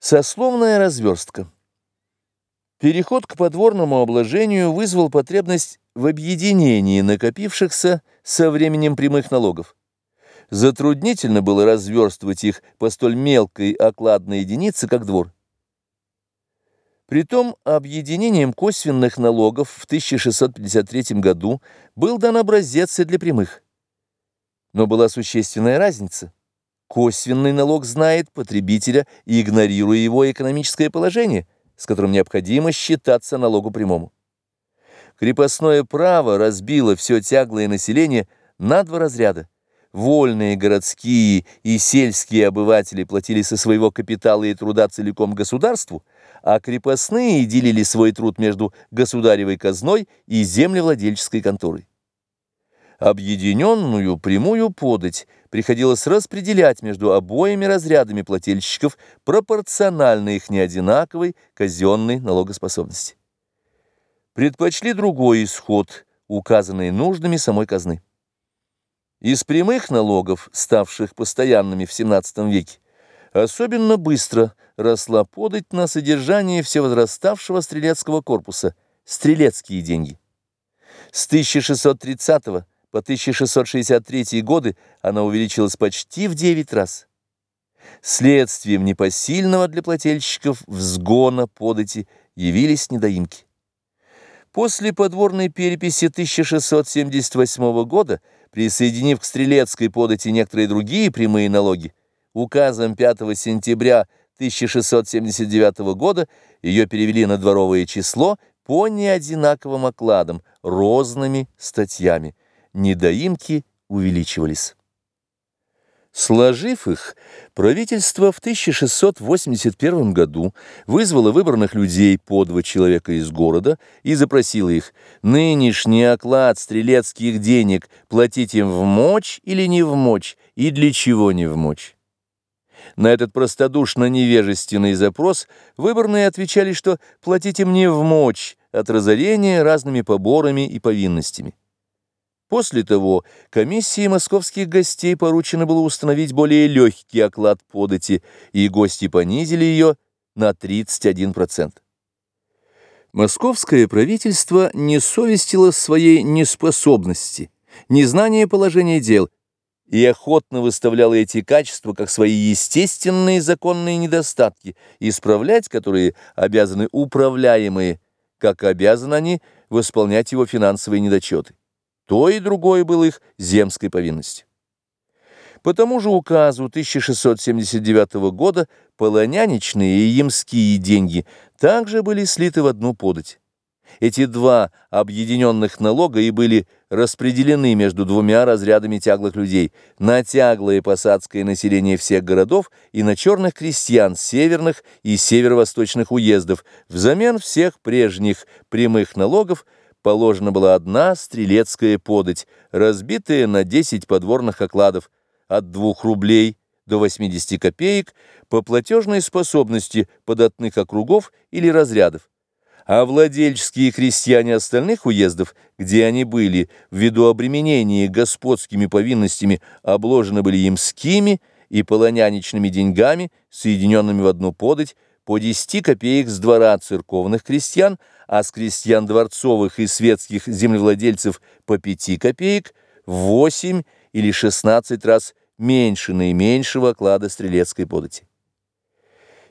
Сословная разверстка. Переход к подворному обложению вызвал потребность в объединении накопившихся со временем прямых налогов. Затруднительно было разверстывать их по столь мелкой окладной единице, как двор. Притом объединением косвенных налогов в 1653 году был дан образец и для прямых. Но была существенная разница. Косвенный налог знает потребителя игнорируя его экономическое положение, с которым необходимо считаться налогу прямому. Крепостное право разбило все тяглое население на два разряда. Вольные городские и сельские обыватели платили со своего капитала и труда целиком государству, а крепостные делили свой труд между государевой казной и землевладельческой конторой. Объединенную прямую подать приходилось распределять между обоими разрядами плательщиков пропорционально их неодинаковой казенной налогоспособности. Предпочли другой исход, указанный нужными самой казны. Из прямых налогов, ставших постоянными в XVII веке, особенно быстро росла подать на содержание всевозраставшего стрелецкого корпуса, стрелецкие деньги. С 1630 года по 1663 годы она увеличилась почти в 9 раз. Следствием непосильного для плательщиков взгона подати явились недоимки. После подворной переписи 1678 года, присоединив к стрелецкой подати некоторые другие прямые налоги, указом 5 сентября 1679 года ее перевели на дворовое число по неодинаковым окладам, розными статьями недоимки увеличивались. Сложив их, правительство в 1681 году вызвало выбранных людей по два человека из города и запросило их нынешний оклад стрелецких денег платить им в мочь или не в мочь, и для чего не в мочь. На этот простодушно-невежественный запрос выборные отвечали, что платите мне в мочь от разорения разными поборами и повинностями. После того комиссии московских гостей поручено было установить более легкий оклад подати, и гости понизили ее на 31%. Московское правительство не совестило своей неспособности, незнания положения дел и охотно выставляло эти качества как свои естественные законные недостатки, исправлять которые обязаны управляемые, как обязаны они восполнять его финансовые недочеты. То и другое было их земской повинностью. По тому же указу 1679 года полоняничные и ямские деньги также были слиты в одну подать. Эти два объединенных налога и были распределены между двумя разрядами тяглых людей на тяглое посадское население всех городов и на черных крестьян северных и северо-восточных уездов взамен всех прежних прямых налогов, положена была одна стрелецкая подать, разбитая на 10 подворных окладов от 2 рублей до 80 копеек по платежной способности податных округов или разрядов. А владельческие крестьяне остальных уездов, где они были, ввиду обременения господскими повинностями, обложены были имскими и полоняничными деньгами, соединенными в одну подать, по 10 копеек с двора церковных крестьян, а с крестьян дворцовых и светских землевладельцев по 5 копеек, в 8 или 16 раз меньше наименьшего оклада стрелецкой подати.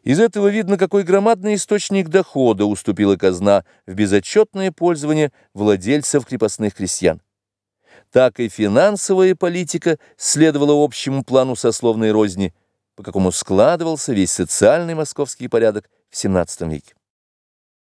Из этого видно, какой громадный источник дохода уступила казна в безотчетное пользование владельцев крепостных крестьян. Так и финансовая политика следовала общему плану сословной розни, по какому складывался весь социальный московский порядок в XVII веке.